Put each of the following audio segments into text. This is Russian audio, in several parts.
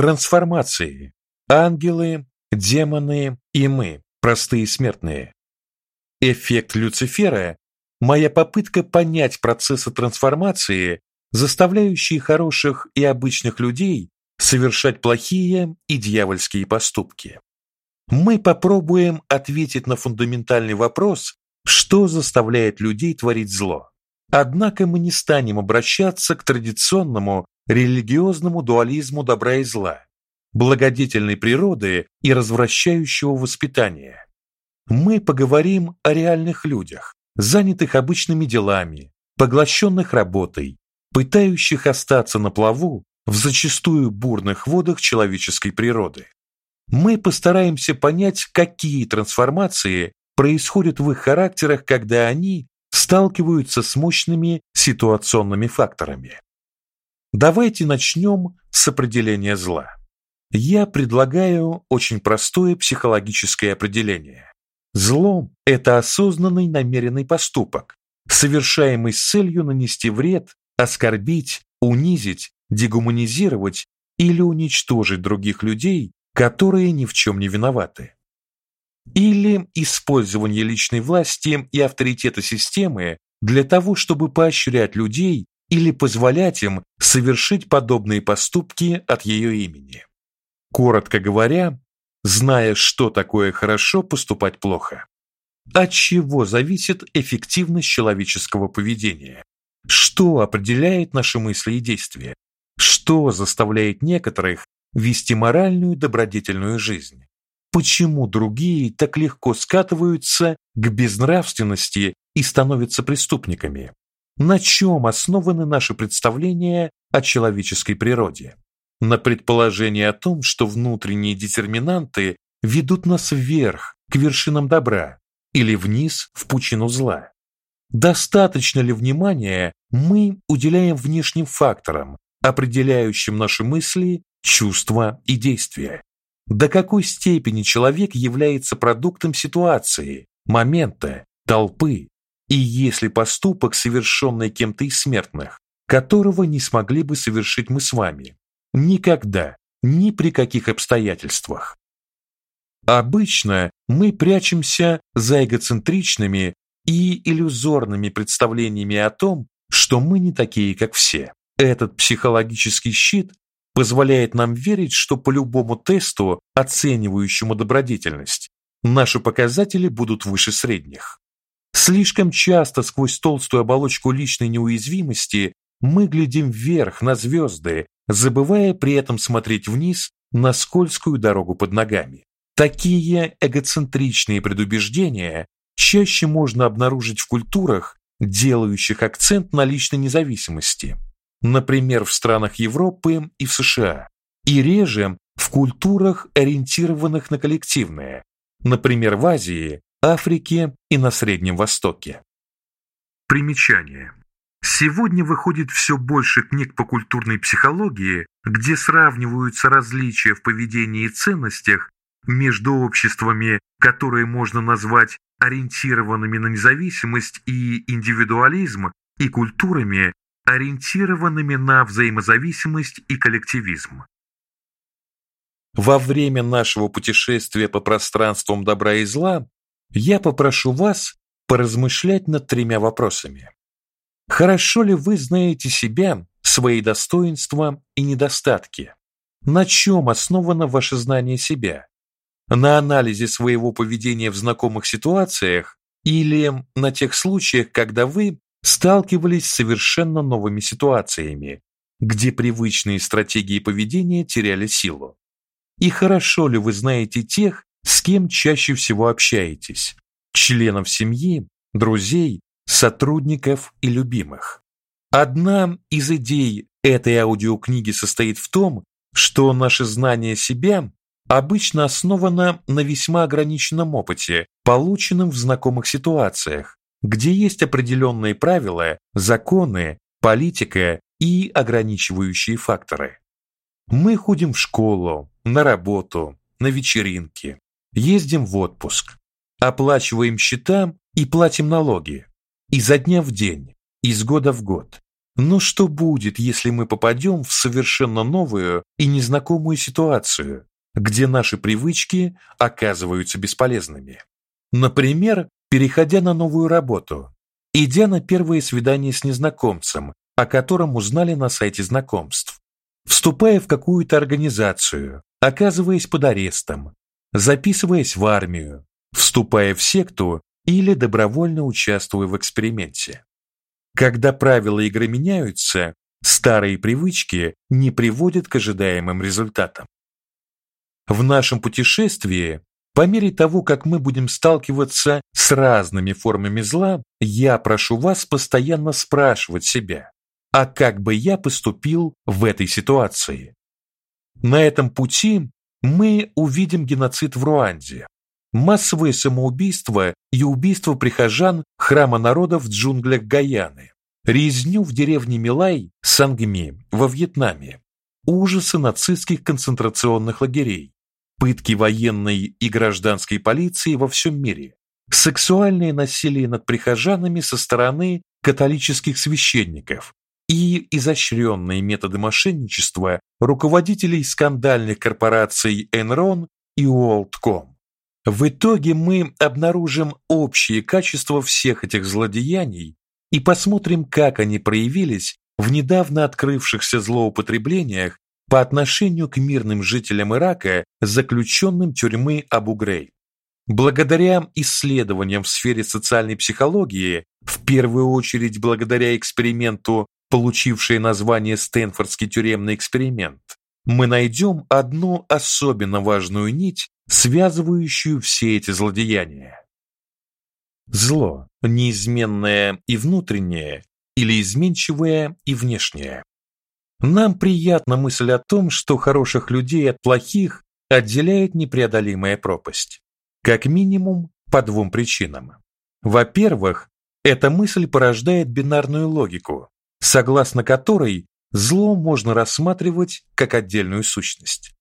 Трансформации. Ангелы, демоны и мы, простые смертные. Эффект Люцифера моя попытка понять процессы трансформации, заставляющие хороших и обычных людей совершать плохие и дьявольские поступки. Мы попробуем ответить на фундаментальный вопрос, что заставляет людей творить зло. Однако мы не станем обращаться к традиционному религиозному дуализму добра и зла, благодетельной природы и развращающего воспитания. Мы поговорим о реальных людях, занятых обычными делами, поглощенных работой, пытающих остаться на плаву в зачастую бурных водах человеческой природы. Мы постараемся понять, какие трансформации происходят в их характерах, когда они сталкиваются с мощными ситуационными факторами. Давайте начнем с определения зла. Я предлагаю очень простое психологическое определение. Зло это осознанный намеренный поступок, совершаемый с целью нанести вред, оскорбить, унизить, дегуманизировать или уничтожить других людей, которые ни в чем не виноваты. Или использование личной власти и авторитета системы для того, чтобы поощрять людей или позволять им совершить подобные поступки от ее имени. Коротко говоря, зная, что такое хорошо поступать плохо. От чего зависит эффективность человеческого поведения? Что определяет наши мысли и действия? Что заставляет некоторых вести моральную добродетельную жизнь? Почему другие так легко скатываются к безнравственности и становятся преступниками? На чем основаны наши представления о человеческой природе? На предположении о том, что внутренние детерминанты ведут нас вверх, к вершинам добра, или вниз, в пучину зла. Достаточно ли внимания мы уделяем внешним факторам, определяющим наши мысли, чувства и действия? До какой степени человек является продуктом ситуации, момента, толпы, и если поступок, совершенный кем-то из смертных, которого не смогли бы совершить мы с вами, никогда, ни при каких обстоятельствах. Обычно мы прячемся за эгоцентричными и иллюзорными представлениями о том, что мы не такие, как все. Этот психологический щит позволяет нам верить, что по любому тесту, оценивающему добродетельность, наши показатели будут выше средних. Слишком часто сквозь толстую оболочку личной неуязвимости мы глядим вверх на звезды, забывая при этом смотреть вниз на скользкую дорогу под ногами. Такие эгоцентричные предубеждения чаще можно обнаружить в культурах, делающих акцент на личной независимости, например, в странах Европы и в США, и реже в культурах, ориентированных на коллективное, например, в Азии, Африке и на Среднем Востоке. Примечание. Сегодня выходит все больше книг по культурной психологии, где сравниваются различия в поведении и ценностях между обществами, которые можно назвать ориентированными на независимость и индивидуализм, и культурами, ориентированными на взаимозависимость и коллективизм. Во время нашего путешествия по пространствам добра и зла я попрошу вас поразмышлять над тремя вопросами. Хорошо ли вы знаете себя, свои достоинства и недостатки? На чем основано ваше знание себя? на анализе своего поведения в знакомых ситуациях или на тех случаях, когда вы сталкивались с совершенно новыми ситуациями, где привычные стратегии поведения теряли силу. И хорошо ли вы знаете тех, с кем чаще всего общаетесь? Членов семьи, друзей, сотрудников и любимых. Одна из идей этой аудиокниги состоит в том, что наше знание себя обычно основана на весьма ограниченном опыте, полученном в знакомых ситуациях, где есть определенные правила, законы, политика и ограничивающие факторы. Мы ходим в школу, на работу, на вечеринки, ездим в отпуск, оплачиваем счета и платим налоги. Изо дня в день, из года в год. Но что будет, если мы попадем в совершенно новую и незнакомую ситуацию, где наши привычки оказываются бесполезными? Например, переходя на новую работу, идя на первое свидание с незнакомцем, о котором узнали на сайте знакомств, вступая в какую-то организацию, оказываясь под арестом, записываясь в армию, вступая в секту или добровольно участвуя в эксперименте. Когда правила игры меняются, старые привычки не приводят к ожидаемым результатам. В нашем путешествии, по мере того, как мы будем сталкиваться с разными формами зла, я прошу вас постоянно спрашивать себя: а как бы я поступил в этой ситуации? На этом пути мы увидим геноцид в Руанде, массовые самоубийства и убийства прихожан храма народа в джунглях Гаяны, резню в деревне Милай, Сангми, во Вьетнаме, ужасы нацистских концентрационных лагерей, пытки военной и гражданской полиции во всем мире, сексуальное насилие над прихожанами со стороны католических священников и изощренные методы мошенничества руководителей скандальных корпораций Enron и WorldCom. В итоге мы обнаружим общие качества всех этих злодеяний и посмотрим, как они проявились в недавно открывшихся злоупотреблениях по отношению к мирным жителям Ирака, заключенным тюрьмы Абу-Грейб. Благодаря исследованиям в сфере социальной психологии, в первую очередь благодаря эксперименту, получившей название Стэнфордский тюремный эксперимент, мы найдем одну особенно важную нить, связывающую все эти злодеяния. Зло неизменное и внутреннее или изменчивое и внешнее. Нам приятна мысль о том, что хороших людей от плохих отделяет непреодолимая пропасть. Как минимум по двум причинам. Во-первых, эта мысль порождает бинарную логику, согласно которой зло можно рассматривать как отдельную сущность.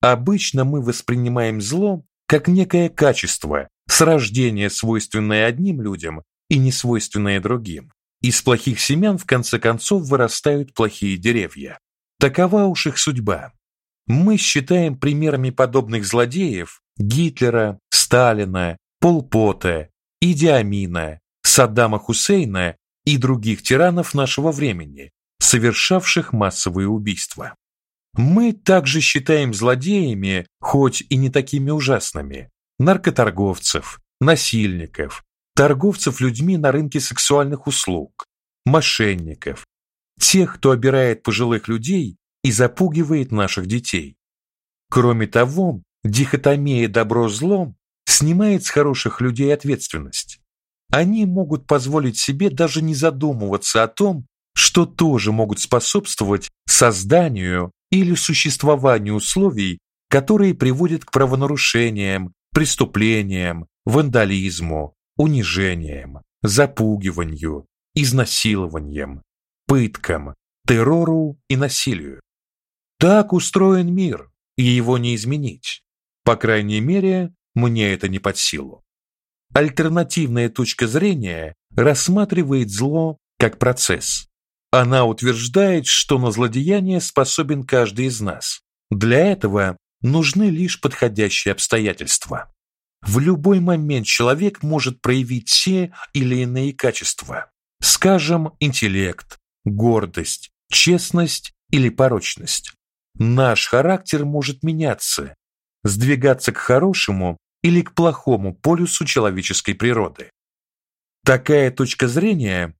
Обычно мы воспринимаем зло как некое качество, с рождения свойственное одним людям и не свойственное другим. Из плохих семян в конце концов вырастают плохие деревья. Такова уж их судьба. Мы считаем примерами подобных злодеев Гитлера, Сталина, Пол Пота, Иди Амина, Саддама Хусейна и других тиранов нашего времени, совершавших массовые убийства. Мы также считаем злодеями, хоть и не такими ужасными, наркоторговцев, насильников, торговцев людьми на рынке сексуальных услуг, мошенников, тех, кто обирает пожилых людей и запугивает наших детей. Кроме того, дихотомия добро-зло снимает с хороших людей ответственность. Они могут позволить себе даже не задумываться о том, что тоже могут способствовать созданию или существованию условий, которые приводят к правонарушениям, преступлениям, вандализму, унижениям, запугиванию, изнасилованиям, пыткам, террору и насилию. Так устроен мир, и его не изменить. По крайней мере, мне это не под силу. Альтернативная точка зрения рассматривает зло как процесс, она утверждает, что на злодеяние способен каждый из нас. Для этого нужны лишь подходящие обстоятельства. В любой момент человек может проявить те или иные качества. Скажем, интеллект, гордость, честность или порочность. Наш характер может меняться, сдвигаться к хорошему или к плохому полюсу человеческой природы. Такая точка зрения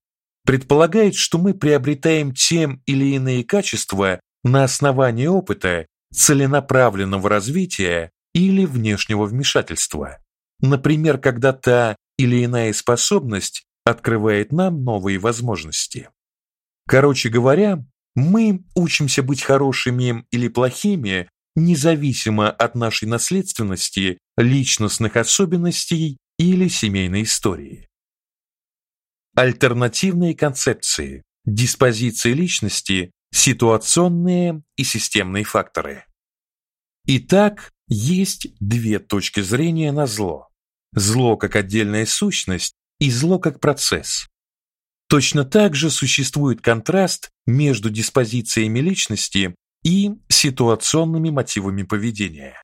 предполагает, что мы приобретаем тем или иные качества на основании опыта, целенаправленного развития или внешнего вмешательства. Например, когда та или иная способность открывает нам новые возможности. Короче говоря, мы учимся быть хорошими или плохими независимо от нашей наследственности, личностных особенностей или семейной истории. Альтернативные концепции, диспозиции личности, ситуационные и системные факторы. Итак, есть две точки зрения на зло. Зло как отдельная сущность и зло как процесс. Точно так же существует контраст между диспозициями личности и ситуационными мотивами поведения.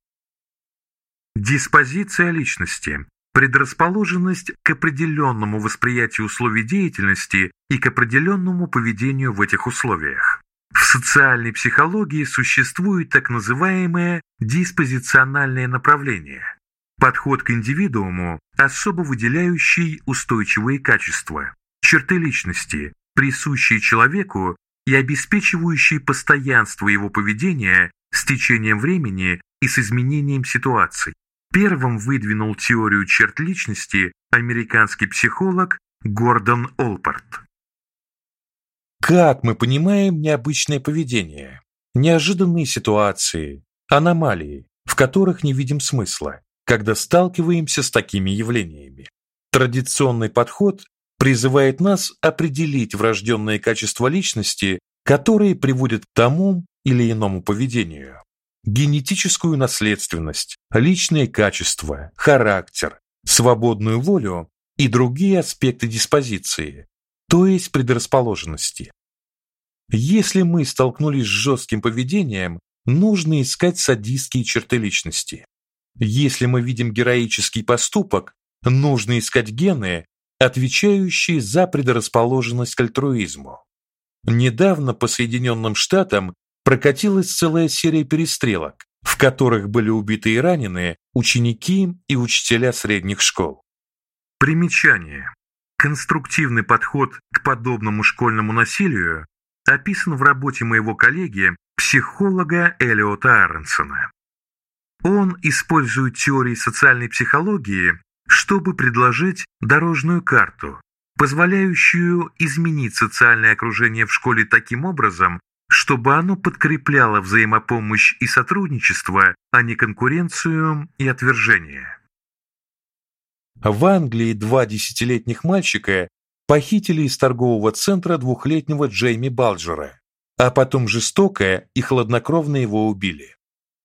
Диспозиция личности предрасположенность к определенному восприятию условий деятельности и к определенному поведению в этих условиях. В социальной психологии существует так называемое диспозициональное направление подход к индивидууму, особо выделяющий устойчивые качества, черты личности, присущие человеку и обеспечивающие постоянство его поведения с течением времени и с изменением ситуаций. Первым выдвинул теорию черт личности американский психолог Гордон Олпорт. Как мы понимаем необычное поведение, неожиданные ситуации, аномалии, в которых не видим смысла, когда сталкиваемся с такими явлениями? Традиционный подход призывает нас определить врожденные качества личности, которые приводят к тому или иному поведению генетическую наследственность, личные качества, характер, свободную волю и другие аспекты диспозиции, то есть предрасположенности. Если мы столкнулись с жестким поведением, нужно искать садистские черты личности. Если мы видим героический поступок, нужно искать гены, отвечающие за предрасположенность к альтруизму. Недавно по Соединенным Штатам прокатилась целая серия перестрелок, в которых были убиты и ранены ученики и учителя средних школ. Примечание. Конструктивный подход к подобному школьному насилию описан в работе моего коллеги, психолога Элиота Аренсона. Он использует теории социальной психологии, чтобы предложить дорожную карту, позволяющую изменить социальное окружение в школе таким образом, чтобы оно подкрепляло взаимопомощь и сотрудничество, а не конкуренцию и отвержение. В Англии два десятилетних мальчика похитили из торгового центра двухлетнего Джейми Балджера, а потом жестоко и хладнокровно его убили.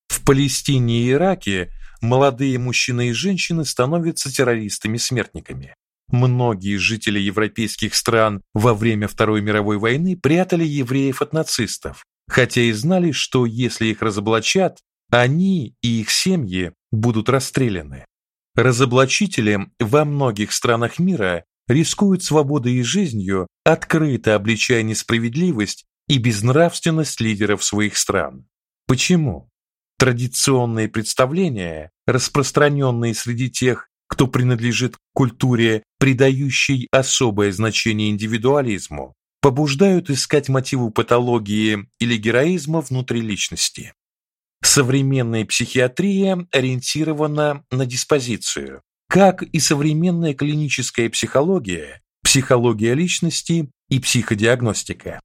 В Палестине и Ираке молодые мужчины и женщины становятся террористами-смертниками. Многие жители европейских стран во время Второй мировой войны прятали евреев от нацистов, хотя и знали, что если их разоблачат, они и их семьи будут расстреляны. Разоблачители во многих странах мира рискуют свободой и жизнью, открыто обличая несправедливость и безнравственность лидеров своих стран. Почему? Традиционные представления, распространенные среди тех, кто принадлежит к культуре, придающей особое значение индивидуализму, побуждают искать мотивы патологии или героизма внутри личности. Современная психиатрия ориентирована на диспозицию, как и современная клиническая психология, психология личности и психодиагностика.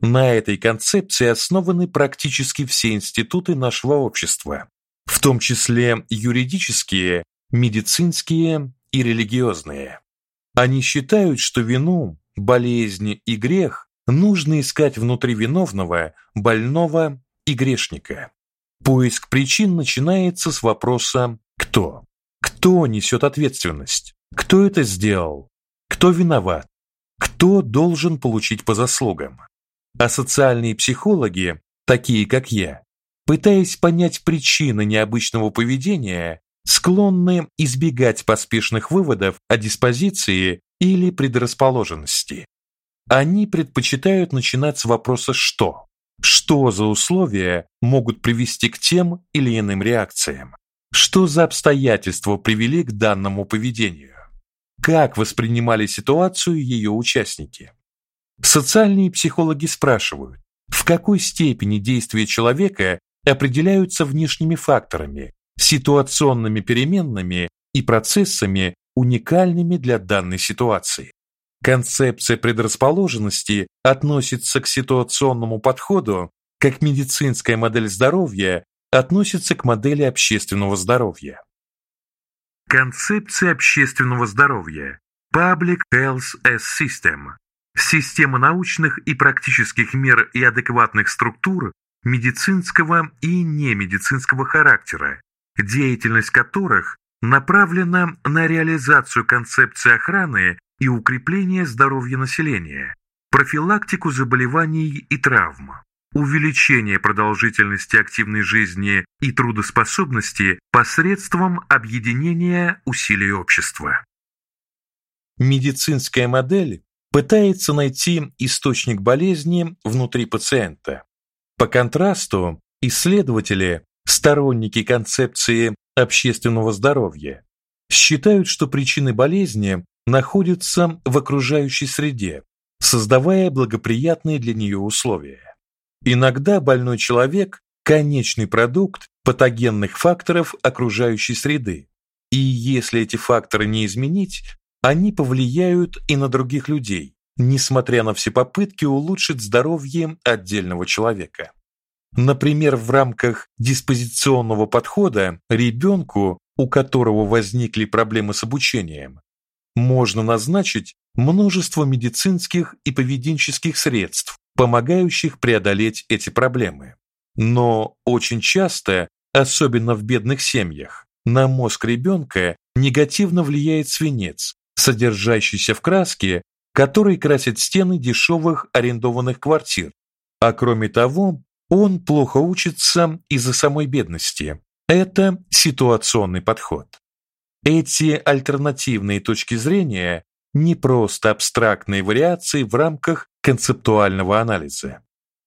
На этой концепции основаны практически все институты нашего общества, в том числе юридические медицинские и религиозные. Они считают, что вину, болезнь и грех нужно искать внутри виновного, больного и грешника. Поиск причин начинается с вопроса «кто?». Кто несет ответственность? Кто это сделал? Кто виноват? Кто должен получить по заслугам? А социальные психологи, такие как я, пытаясь понять причины необычного поведения, склонны избегать поспешных выводов о диспозиции или предрасположенности. Они предпочитают начинать с вопроса «что?». Что за условия могут привести к тем или иным реакциям? Что за обстоятельства привели к данному поведению? Как воспринимали ситуацию ее участники? Социальные психологи спрашивают, в какой степени действия человека определяются внешними факторами, ситуационными переменными и процессами, уникальными для данной ситуации. Концепция предрасположенности относится к ситуационному подходу, как медицинская модель здоровья относится к модели общественного здоровья. Концепция общественного здоровья Public Health as System система научных и практических мер и адекватных структур медицинского и немедицинского характера, деятельность которых направлена на реализацию концепции охраны и укрепление здоровья населения, профилактику заболеваний и травм, увеличение продолжительности активной жизни и трудоспособности посредством объединения усилий общества. Медицинская модель пытается найти источник болезни внутри пациента. По контрасту, исследователи, сторонники концепции общественного здоровья, считают, что причины болезни находятся в окружающей среде, создавая благоприятные для нее условия. Иногда больной человек конечный продукт патогенных факторов окружающей среды. И если эти факторы не изменить, они повлияют и на других людей, несмотря на все попытки улучшить здоровье отдельного человека. Например, в рамках диспозиционного подхода ребенку, у которого возникли проблемы с обучением, можно назначить множество медицинских и поведенческих средств, помогающих преодолеть эти проблемы. Но очень часто, особенно в бедных семьях, на мозг ребенка негативно влияет свинец, содержащийся в краске, который красит стены дешевых арендованных квартир. А кроме того, он плохо учится из-за самой бедности. Это ситуационный подход. Эти альтернативные точки зрения не просто абстрактные вариации в рамках концептуального анализа.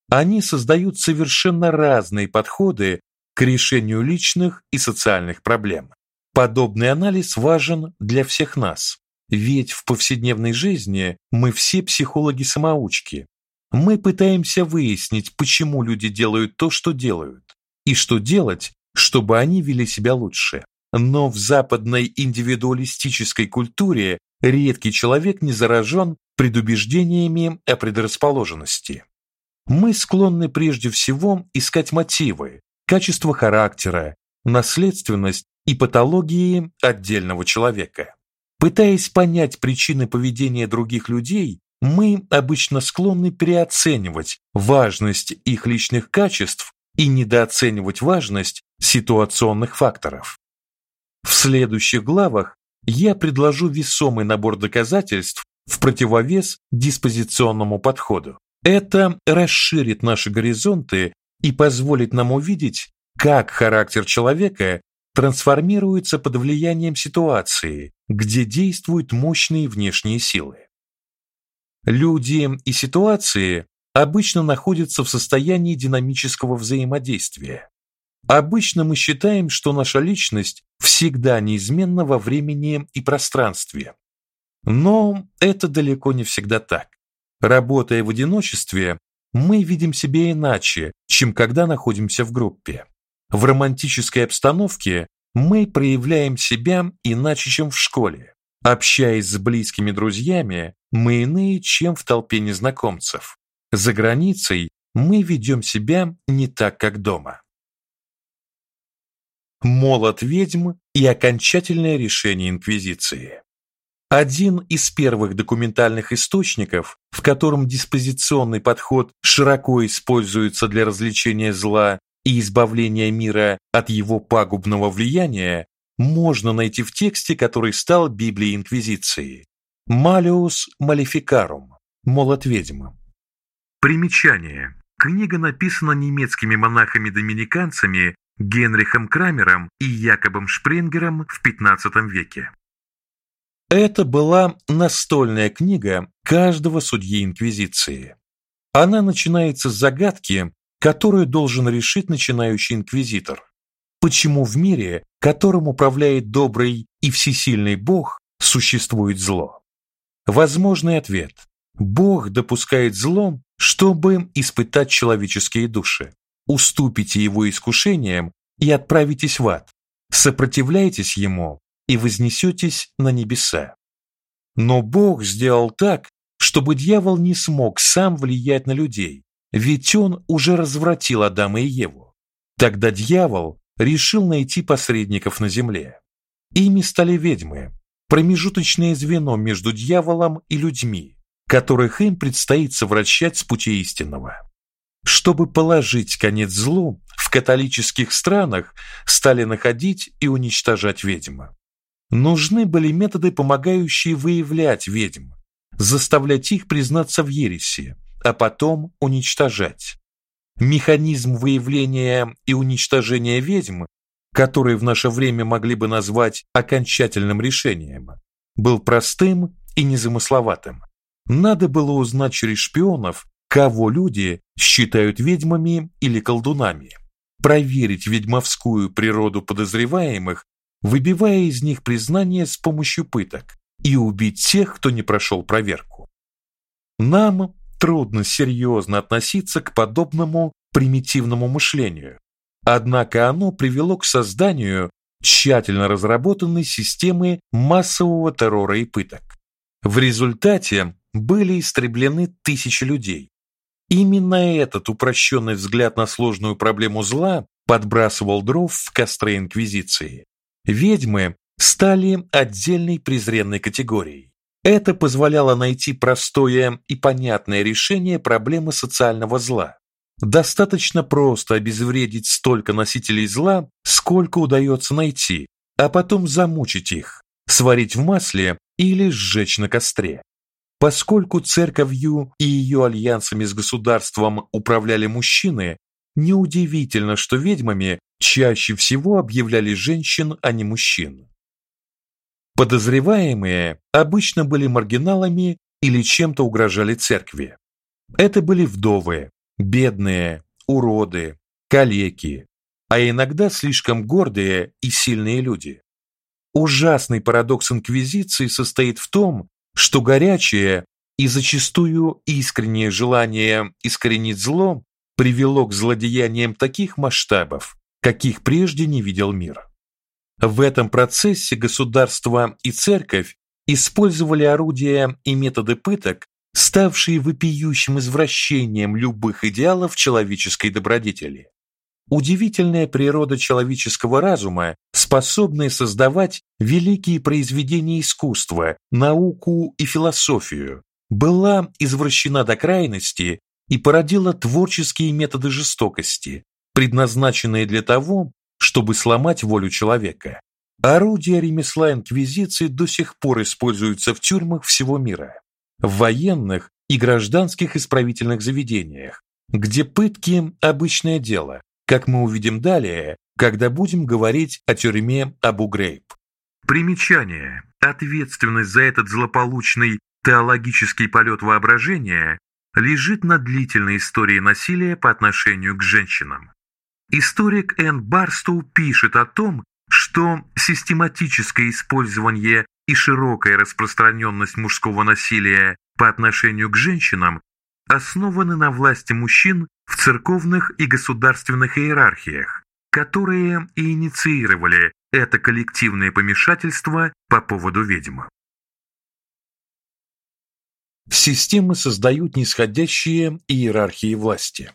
Они создают совершенно разные подходы к решению личных и социальных проблем. Подобный анализ важен для всех нас, ведь в повседневной жизни мы все психологи-самоучки. Мы пытаемся выяснить, почему люди делают то, что делают, и что делать, чтобы они вели себя лучше. Но в западной индивидуалистической культуре редкий человек не заражен предубеждениями о предрасположенности. Мы склонны прежде всего искать мотивы, качество характера, наследственность и патологии отдельного человека. Пытаясь понять причины поведения других людей, мы обычно склонны переоценивать важность их личных качеств и недооценивать важность ситуационных факторов. В следующих главах я предложу весомый набор доказательств в противовес диспозиционному подходу. Это расширит наши горизонты и позволит нам увидеть, как характер человека трансформируется под влиянием ситуации, где действуют мощные внешние силы. Люди и ситуации обычно находятся в состоянии динамического взаимодействия. Обычно мы считаем, что наша личность всегда неизменна во времени и пространстве. Но это далеко не всегда так. Работая в одиночестве, мы видим себя иначе, чем когда находимся в группе. В романтической обстановке мы проявляем себя иначе, чем в школе. Общаясь с близкими друзьями, мы иные, чем в толпе незнакомцев. За границей мы ведем себя не так, как дома. Молот ведьм и окончательное решение инквизиции. Один из первых документальных источников, в котором диспозиционный подход широко используется для развлечения зла и избавления мира от его пагубного влияния, можно найти в тексте, который стал Библией инквизиции. Malleus Maleficarum. Молот ведьм. Примечание. Книга написана немецкими монахами-доминиканцами Генрихом Крамером и Якобом Шпренгером в XV веке. Это была настольная книга каждого судьи инквизиции. Она начинается с загадки, которую должен решить начинающий инквизитор. Почему в мире, которым управляет добрый и всесильный Бог, существует зло? Возможный ответ: Бог допускает зло, чтобы испытать человеческие души уступите его искушениям и отправитесь в ад. Сопротивляйтесь ему и вознесетесь на небеса. Но Бог сделал так, чтобы дьявол не смог сам влиять на людей, ведь он уже развратил Адама и Еву. Тогда дьявол решил найти посредников на земле. Ими стали ведьмы, промежуточное звено между дьяволом и людьми, которых им предстоит совращать с пути истинного. Чтобы положить конец злу, в католических странах стали находить и уничтожать ведьм. нужны были методы, помогающие выявлять ведьм, заставлять их признаться в ереси, а потом уничтожать. Механизм выявления и уничтожения ведьм, который в наше время могли бы назвать окончательным решением, был простым и незамысловатым. Надо было узнать через шпионов, кого люди считают ведьмами или колдунами, проверить ведьмовскую природу подозреваемых, выбивая из них признание с помощью пыток, и убить тех, кто не прошел проверку. Нам трудно серьезно относиться к подобному примитивному мышлению. Однако оно привело к созданию тщательно разработанной системы массового террора и пыток. В результате были истреблены тысячи людей. Именно этот упрощенный взгляд на сложную проблему зла подбрасывал дров в костры инквизиции. Ведьмы стали отдельной презренной категорией. Это позволяло найти простое и понятное решение проблемы социального зла. Достаточно просто обезвредить столько носителей зла, сколько удается найти, а потом замучить их, сварить в масле или сжечь на костре. Поскольку церковью и ее альянсами с государством управляли мужчины, неудивительно, что ведьмами чаще всего объявляли женщин, а не мужчин. Подозреваемые обычно были маргиналами или чем-то угрожали церкви. Это были вдовы, бедные, уроды, калеки, а иногда слишком гордые и сильные люди. Ужасный парадокс инквизиции состоит в том, что горячее и зачастую искреннее желание искоренить зло привело к злодеяниям таких масштабов, каких прежде не видел мир. В этом процессе государство и церковь использовали орудия и методы пыток, ставшие вопиющим извращением любых идеалов человеческой добродетели. Удивительная природа человеческого разума, способная создавать великие произведения искусства, науку и философию, была извращена до крайности и породила творческие методы жестокости, предназначенные для того, чтобы сломать волю человека. Орудия ремесла инквизиции до сих пор используются в тюрьмах всего мира, в военных и гражданских исправительных заведениях, где пытки обычное дело, как мы увидим далее, когда будем говорить о тюрьме Абу-Грейб. Примечание: ответственность за этот злополучный теологический полет воображения лежит на длительной истории насилия по отношению к женщинам. Историк Энн Барстоу пишет о том, что систематическое использование и широкая распространенность мужского насилия по отношению к женщинам основаны на власти мужчин в церковных и государственных иерархиях, которые и инициировали это коллективное помешательство по поводу ведьм. Системы создают нисходящие иерархии власти.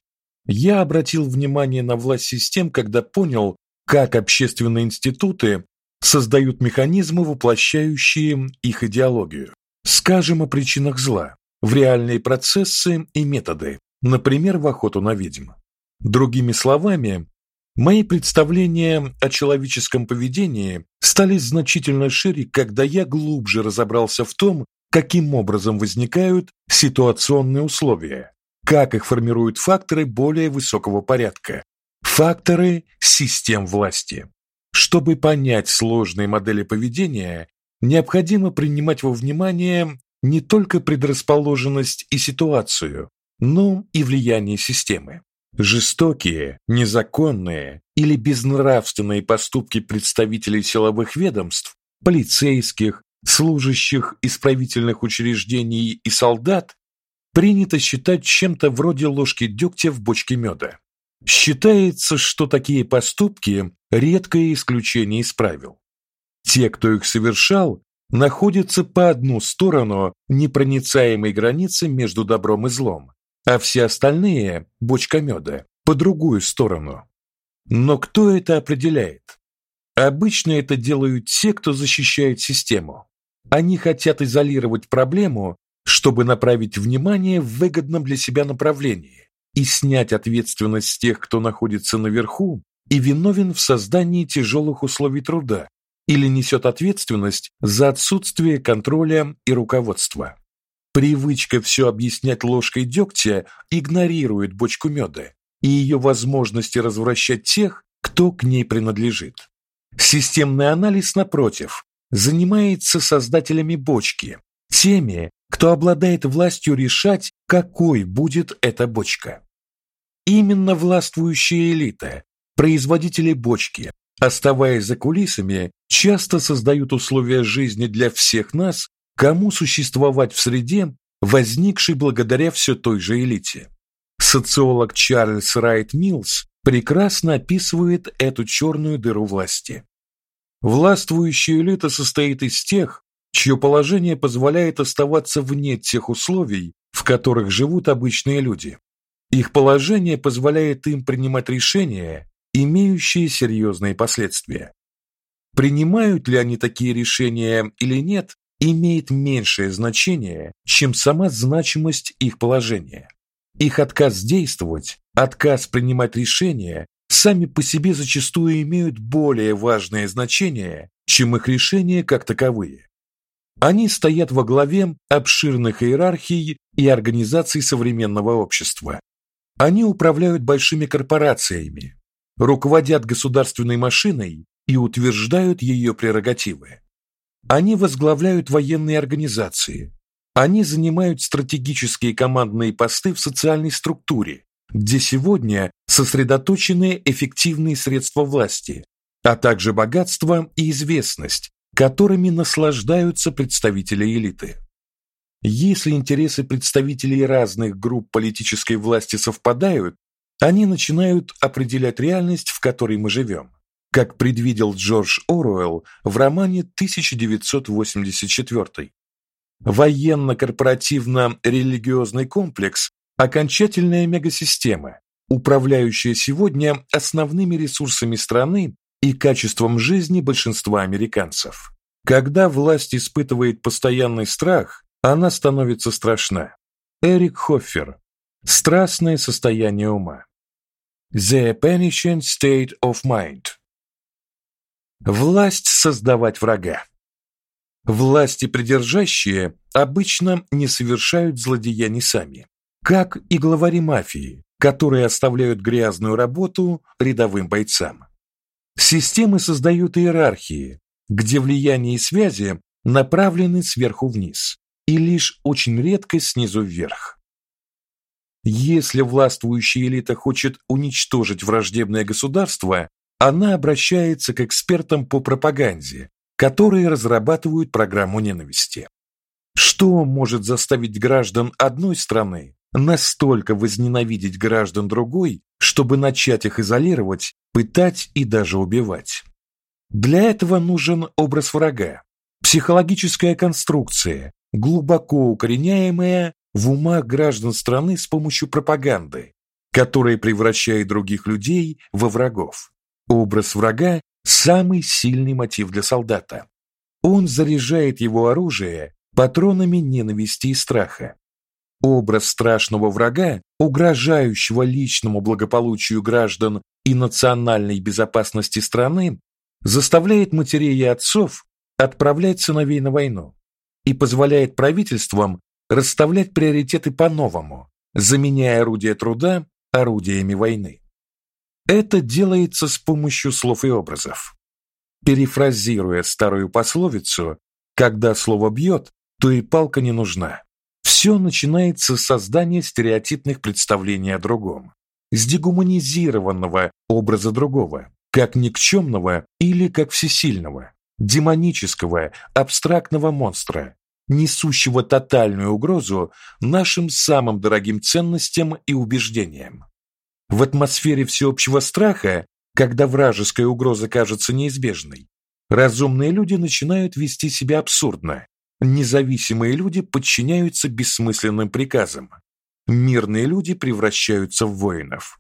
Я обратил внимание на власть систем, когда понял, как общественные институты создают механизмы, воплощающие их идеологию. Скажем о причинах зла, в реальные процессы и методы, например, в охоту на ведьм. Другими словами, мои представления о человеческом поведении стали значительно шире, когда я глубже разобрался в том, каким образом возникают ситуационные условия, как их формируют факторы более высокого порядка, факторы систем власти. Чтобы понять сложные модели поведения, необходимо принимать во внимание не только предрасположенность и ситуацию, но и влияние системы. Жестокие, незаконные или безнравственные поступки представителей силовых ведомств, полицейских, служащих исправительных учреждений и солдат принято считать чем-то вроде ложки дегтя в бочке меда. Считается, что такие поступки редкое исключение из правил. Те, кто их совершал, находятся по одну сторону непроницаемой границы между добром и злом, а все остальные бочка меда по другую сторону. Но кто это определяет? Обычно это делают те, кто защищает систему. Они хотят изолировать проблему чтобы направить внимание в выгодном для себя направлении и снять ответственность с тех, кто находится наверху и виновен в создании тяжелых условий труда, или несет ответственность за отсутствие контроля и руководства. Привычка все объяснять ложкой дегтя игнорирует бочку меда и ее возможности развращать тех, кто к ней принадлежит. Системный анализ напротив занимается создателями бочки, теми, кто обладает властью решать, какой будет эта бочка. Именно властвующая элита, производители бочки, оставаясь за кулисами, часто создают условия жизни для всех нас, кому существовать в среде, возникшей благодаря все той же элите. Социолог Чарльз Райт Миллс прекрасно описывает эту черную дыру власти. Властвующая элита состоит из тех, чье положение позволяет оставаться вне тех условий, в которых живут обычные люди. Их положение позволяет им принимать решения, имеющие серьезные последствия. Принимают ли они такие решения или нет, имеет меньшее значение, чем сама значимость их положения. Их отказ действовать, отказ принимать решения сами по себе зачастую имеют более важное значение, чем их решения как таковые. Они стоят во главе обширных иерархий и организаций современного общества. Они управляют большими корпорациями, руководят государственной машиной и утверждают ее прерогативы. Они возглавляют военные организации, они занимают стратегические командные посты в социальной структуре, где сегодня сосредоточены эффективные средства власти, а также богатство и известность, которыми наслаждаются представители элиты. Если интересы представителей разных групп политической власти совпадают, они начинают определять реальность, в которой мы живем, как предвидел Джордж Оруэлл в романе 1984. Военно-корпоративно-религиозный комплекс окончательная мегасистема, управляющая сегодня основными ресурсами страны и качеством жизни большинства американцев. Когда власть испытывает постоянный страх, она становится страшна. Эрик Хоффер. Страстное состояние ума. The Punishing State of Mind. Власть создавать врага. Власти придержащие обычно не совершают злодеяний сами, как и главари мафии, которые оставляют грязную работу рядовым бойцам. Системы создают иерархии, где влияние и связи направлены сверху вниз и лишь очень редко снизу вверх. Если властвующая элита хочет уничтожить враждебное государство, она обращается к экспертам по пропаганде, которые разрабатывают программу ненависти. Что может заставить граждан одной страны настолько возненавидеть граждан другой, чтобы начать их изолировать, пытать и даже убивать? Для этого нужен образ врага, психологическая конструкция, глубоко укореняемая в умах граждан страны с помощью пропаганды, которая превращает других людей во врагов. Образ врага самый сильный мотив для солдата. Он заряжает его оружие патронами ненависти и страха. Образ страшного врага, угрожающего личному благополучию граждан и национальной безопасности страны, заставляет матерей и отцов отправлять сыновей на войну и позволяет правительствам расставлять приоритеты по-новому, заменяя орудия труда орудиями войны. Это делается с помощью слов и образов. Перефразируя старую пословицу, когда слово бьет, то и палка не нужна. Все начинается с создания стереотипных представлений о другом, с дегуманизированного образа другого, как никчемного или как всесильного, демонического, абстрактного монстра, несущего тотальную угрозу нашим самым дорогим ценностям и убеждениям. В атмосфере всеобщего страха, когда вражеская угроза кажется неизбежной, разумные люди начинают вести себя абсурдно. Независимые люди подчиняются бессмысленным приказам. Мирные люди превращаются в воинов.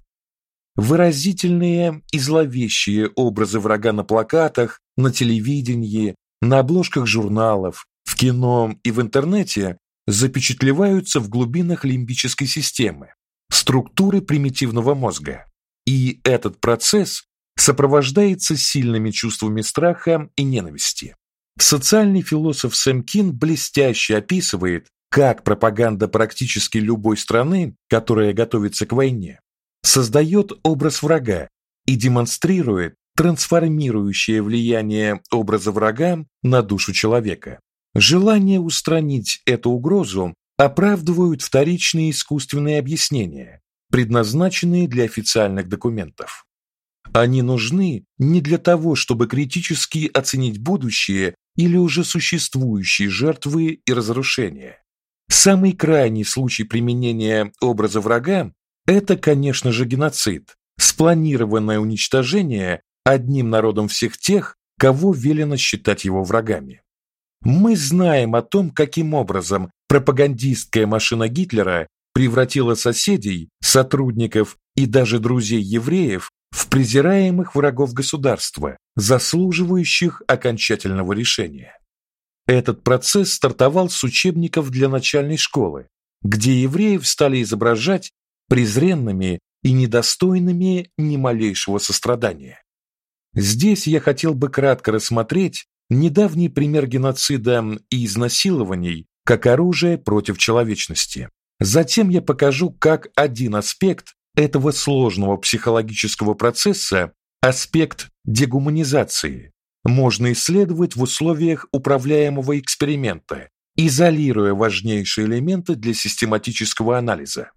Выразительные и зловещие образы врага на плакатах, на телевидении, на обложках журналов, в кино и в интернете запечатлеваются в глубинах лимбической системы, структуры примитивного мозга. И этот процесс сопровождается сильными чувствами страха и ненависти. Социальный философ Сэм Кин блестяще описывает, как пропаганда практически любой страны, которая готовится к войне, создает образ врага и демонстрирует трансформирующее влияние образа врага на душу человека. Желание устранить эту угрозу оправдывают вторичные искусственные объяснения, предназначенные для официальных документов. Они нужны не для того, чтобы критически оценить будущее или уже существующие жертвы и разрушения. Самый крайний случай применения образа врага это, конечно же, геноцид, спланированное уничтожение одним народом всех тех, кого велено считать его врагами. Мы знаем о том, каким образом пропагандистская машина Гитлера превратила соседей, сотрудников и даже друзей евреев в презираемых врагов государства, заслуживающих окончательного решения. Этот процесс стартовал с учебников для начальной школы, где евреев стали изображать презренными и недостойными ни малейшего сострадания. Здесь я хотел бы кратко рассмотреть недавний пример геноцида и изнасилований как оружие против человечности. Затем я покажу, как один аспект этого сложного психологического процесса, аспект дегуманизации, можно исследовать в условиях управляемого эксперимента, изолируя важнейшие элементы для систематического анализа.